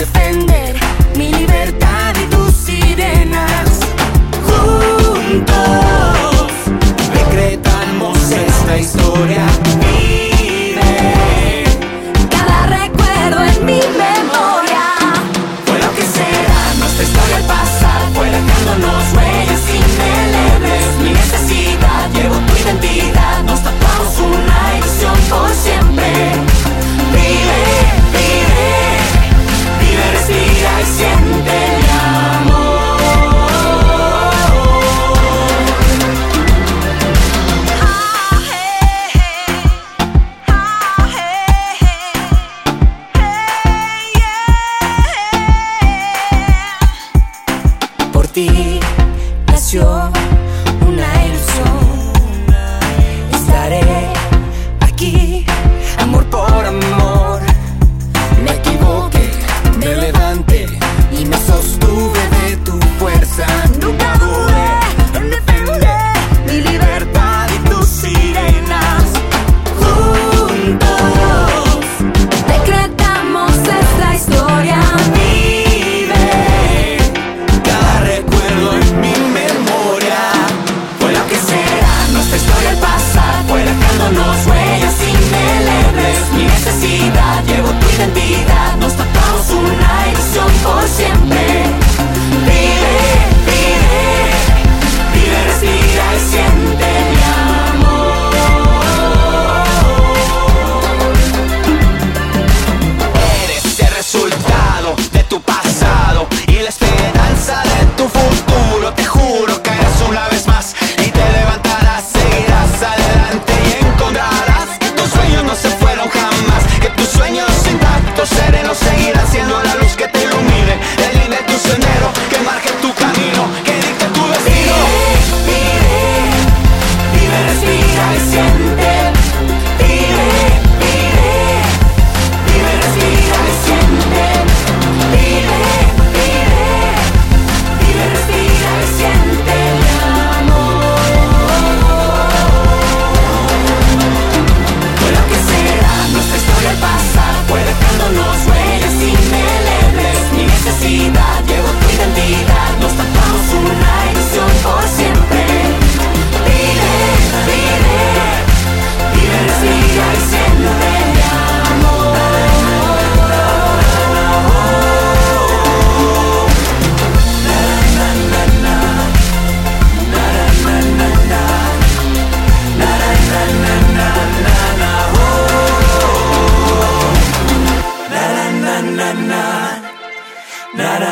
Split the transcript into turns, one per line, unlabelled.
defender. be. That's your